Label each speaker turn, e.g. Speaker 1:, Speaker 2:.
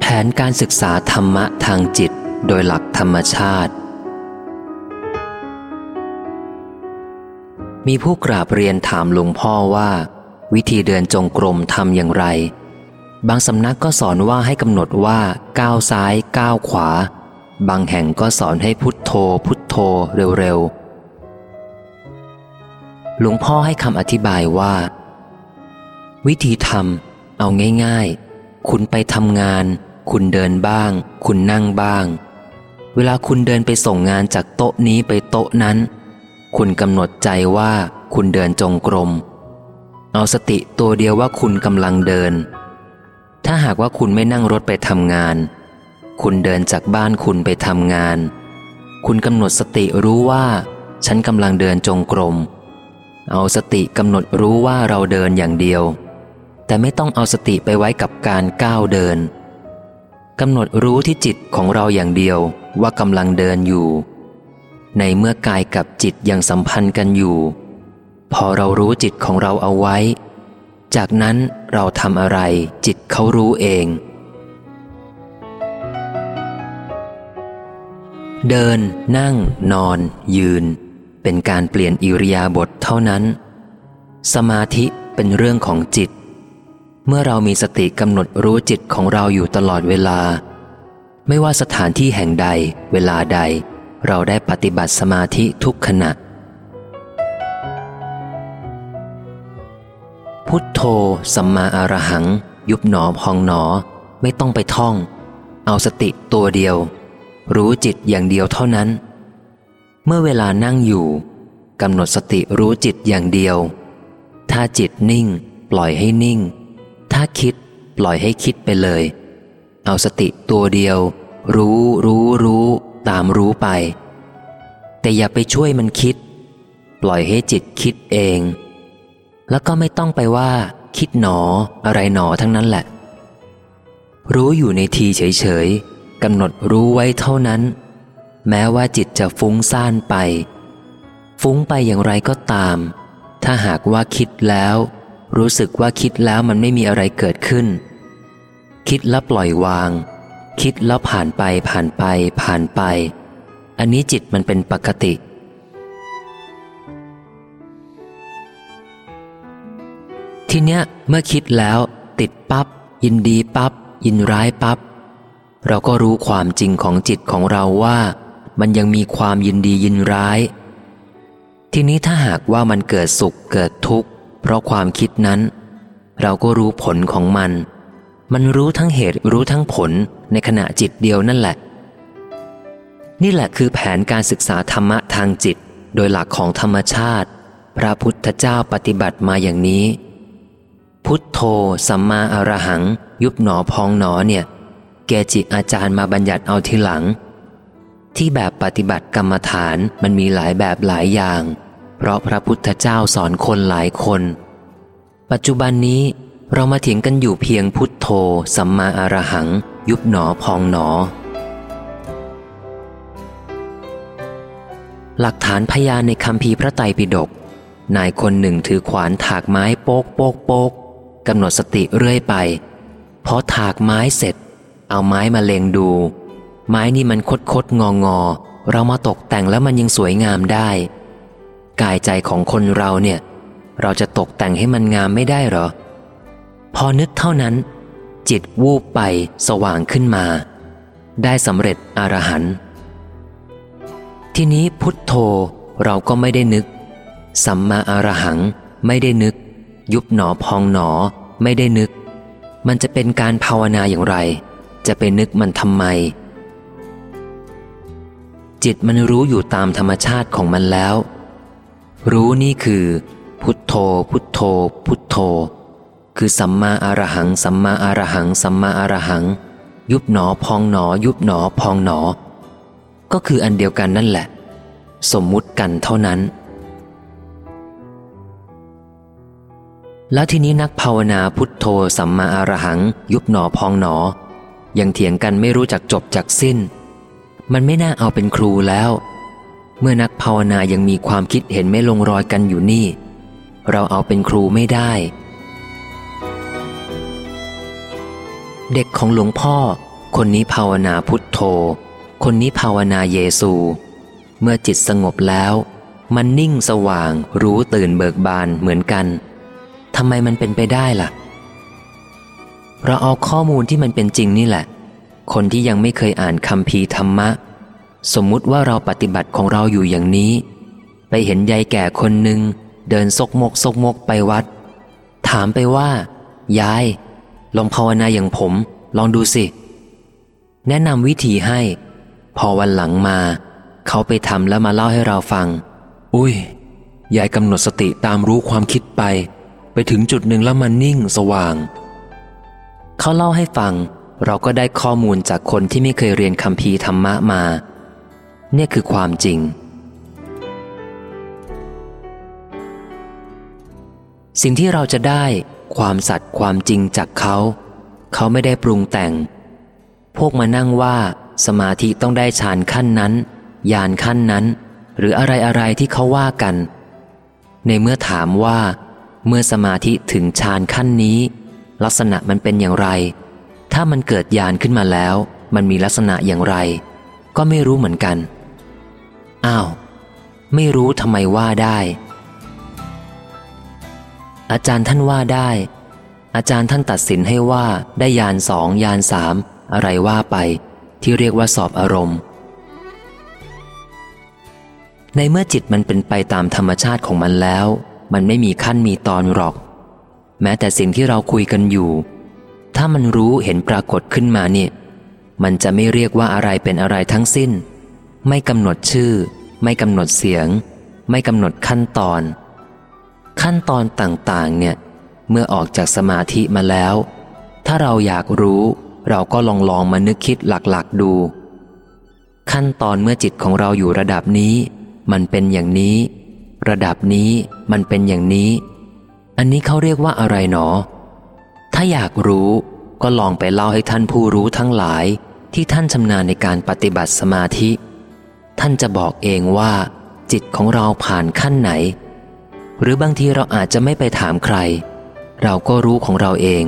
Speaker 1: แผนการศึกษาธรรมะทางจิตโดยหลักธรรมชาติ มีผู้กราบเรียนถามหลวงพ่อว่า วิธีเดินจงกรมทำอย่างไร บางสำนักก็สอนว่าให้กำหนดว่าก้าวซ้ายก้าวขวา บางแห่งก็สอนให้พุทโธ พุทโธเร็วๆหลวงพ่อให้คำอธิบายว่า วิธีทำเอาง่าย ๆ คุณไปทำงาน คุณเดินบ้าง คุณนั่งบ้าง เวลาคุณเดินไปส่งงานจากโต๊ะนี้ไปโต๊ะนั้น คุณกำหนดใจว่าคุณเดินจงกรม เอาสติตัวเดียวว่าคุณกำลังเดิน ถ้าหากว่าคุณไม่นั่งรถไปทำงาน คุณเดินจากบ้านคุณไปทำงาน คุณกำหนดสติรู้ว่า ฉันกำลังเดินจงกรม เอาสติกำหนดรู้ว่าเราเดินอย่างเดียว แต่ไม่ต้องเอาสติไปไว้กับการก้าวเดินกำหนดรู้ที่จิตของเราอย่างเดียวว่ากำลังเดินอยู่ ในเมื่อกายกับจิตยังสัมพันธ์กันอยู่ พอเรารู้จิตของเราเอาไว้ จากนั้นเราทำอะไรจิตเขารู้เอง เดิน นั่ง นอน ยืน เป็นการเปลี่ยนอิริยาบถเท่านั้น สมาธิเป็นเรื่องของจิต เมื่อเรามีสติกำหนดรู้จิตของเราอยู่ตลอดเวลา ไม่ว่าสถานที่แห่งใด เวลาใด เราได้ปฏิบัติสมาธิทุกขณะ พุทโธ สัมมาอารหัง ยุบหนอพองหนอ ไม่ต้องไปท่อง เอาสติตัวเดียว รู้จิตอย่างเดียวเท่านั้น เมื่อเวลานั่งอยู่กำหนดสติรู้จิตอย่างเดียว ถ้าจิตนิ่ง ปล่อยให้นิ่ง ถ้าคิดปล่อยให้คิดไปเลย เอาสติตัวเดียว รู้รู้รู้ ตามรู้ไป แต่อย่าไปช่วยมันคิด ปล่อยให้จิตคิดเอง แล้วก็ไม่ต้องไปว่า คิดหนออะไรหนอทั้งนั้นแหละ รู้อยู่ในทีเฉยๆกำหนดรู้ไว้เท่านั้น แม้ว่าจิตจะฟุ้งซ่านไป ฟุ้งไปอย่างไรก็ตาม ถ้าหากว่าคิดแล้ว รู้สึกว่าคิดแล้วมันไม่มีอะไรเกิดขึ้น คิดแล้วปล่อยวาง คิดแล้วผ่านไปผ่านไป ผ่านไป อันนี้จิตมันเป็นปกติ ทีเนี้ยเมื่อคิดแล้วติดปับ๊บยินดีปับ๊บยินร้ายปับ๊บเราก็รู้ความจริงของจิตของเราว่า มันยังมีความยินดียินร้าย ทีนี้ถ้าหากว่ามันเกิดสุขเกิดทุกข์ ราะความคิดนั้น เราก็รู้ผลของมัน มันรู้ทั้งเหตุรู้ทั้งผลในขณะจิตเดียวนั่นแหละ นี่แหละคือแผนการศึกษาธรรมะทางจิต โดยหลักของธรรมชาติ พระพุทธเจ้าปฏิบัติมาอย่างนี้ พุทโธสัมมาอรหัง ยุบหนอพองหนอเนี่ย เกจิอาจารย์มาบัญญัติเอาทีหลัง ที่แบบปฏิบัติกรรมฐานมันมีหลายแบบหลายอย่าง เพราะพระพุทธเจ้าสอนคนหลายคน ปัจจุบันนี้เรามาถึงกันอยู่เพียงพุทโธ สัมมาอรหัง ยุบหนอพองหนอ หลักฐานพยานในคำพีพระไตรปิฎกนายคนหนึ่งถือขวานถากไม้โป๊กโป๊กโป๊กกำหนดสติเรื่อยไปพอถากไม้เสร็จ เอาไม้มาเลงดู ไม้นี่มันคดคดงองอเรามาตกแต่งแล้วมันยังสวยงามได้ กายใจของคนเราเนี่ย เราจะตกแต่งให้มันงามไม่ได้หรอ พอนึกเท่านั้น จิตวูบไปสว่างขึ้นมา ได้สำเร็จอรหันต์ทีนี้พุทโธเราก็ไม่ได้นึก สัมมาอรหังไม่ได้นึก ยุบหนอพองหนอไม่ได้นึก มันจะเป็นการภาวนาอย่างไร จะไปนึกมันทำไม จิตมันรู้อยู่ตามธรรมชาติของมันแล้ว รู้นี่คือ พุทโธ พุทโธ พุทโธ คือสัมมาอรหัง สัมมาอรหัง สัมมาอรหัง ยุบหนอพองหนอ ยุบหนอพองหนอ ก็คืออันเดียวกันนั่นแหละ สมมุติกันเท่านั้น แล้วทีนี้นักภาวนาพุทโธ สัมมาอรหัง ยุบหนอพองหนอ ยังเถียงกันไม่รู้จักจบจากสิ้น มันไม่น่าเอาเป็นครูแล้ว เมื่อนักภาวนายังมีความคิดเห็นไม่ลงรอยกันอยู่นี่ เราเอาเป็นครูไม่ได้ เด็กของหลวงพ่อ คนนี้ภาวนาพุทโธ คนนี้ภาวนาเยซู เมื่อจิตสงบแล้ว มันนิ่งสว่างรู้ตื่นเบิกบานเหมือนกันทำไมมันเป็นไปได้ล่ะ เราเอาข้อมูลที่มันเป็นจริงนี่แหละ คนที่ยังไม่เคยอ่านคำพีธรรมะ สมมุติว่าเราปฏิบัติของเราอยู่อย่างนี้ ไปเห็นยายแก่คนหนึ่งเดินซกมกซกมกไปวัด ถามไปว่า ยาย ลองภาวนาอย่างผม ลองดูสิ แนะนำวิธีให้ พอวันหลังมา เขาไปทำแล้วมาเล่าให้เราฟัง อุ้ย ยายกำหนดสติตามรู้ความคิดไป ไปถึงจุดหนึ่งแล้วมันนิ่งสว่าง เขาเล่าให้ฟัง เราก็ได้ข้อมูลจากคนที่ไม่เคยเรียนคำพีธรรมะมา นี่ยคือความจริง สิ่งที่เราจะได้ความสัตย์ความจริงจากเขา เขาไม่ได้ปรุงแต่ง พวกมานั่งว่าสมาธิต้องได้ฌานขั้นนั้นยานขั้นนั้น หรืออะไรอะไรที่เขาว่ากัน ในเมื่อถามว่า เมื่อสมาธิถึงฌานขั้นนี้ ลักษณะมันเป็นอย่างไร ถ้ามันเกิดยานขึ้นมาแล้ว มันมีลักษณะอย่างไร ก็ไม่รู้เหมือนกัน อ้าว ไม่รู้ทำไมว่าได้ อาจารย์ท่านว่าได้ อาจารย์ท่านตัดสินให้ว่าได้ยานสองยานสามอะไรว่าไป ที่เรียกว่าสอบอารมณ์ ในเมื่อจิตมันเป็นไปตามธรรมชาติของมันแล้ว มันไม่มีขั้นมีตอนหรอก แม้แต่สิ่งที่เราคุยกันอยู่ ถ้ามันรู้เห็นปรากฏขึ้นมาเนี่ยมันจะไม่เรียกว่าอะไรเป็นอะไรทั้งสิ้น ไม่กำหนดชื่อ ไม่กำหนดเสียง ไม่กำหนดขั้นตอน ขั้นตอนต่างๆ เนี่ย เมื่อออกจากสมาธิมาแล้ว ถ้าเราอยากรู้ เราก็ลองลองมานึกคิดหลักๆดู ขั้นตอนเมื่อจิตของเราอยู่ระดับนี้ มันเป็นอย่างนี้ ระดับนี้มันเป็นอย่างนี้ อันนี้เขาเรียกว่าอะไรหนอ ถ้าอยากรู้ก็ลองไปเล่าให้ท่านผู้รู้ทั้งหลายที่ท่านชำนาญในการปฏิบัติสมาธิ ท่านจะบอกเองว่า จิตของเราผ่านขั้นไหน หรือบางทีเราอาจจะไม่ไปถามใคร เราก็รู้ของเราเอง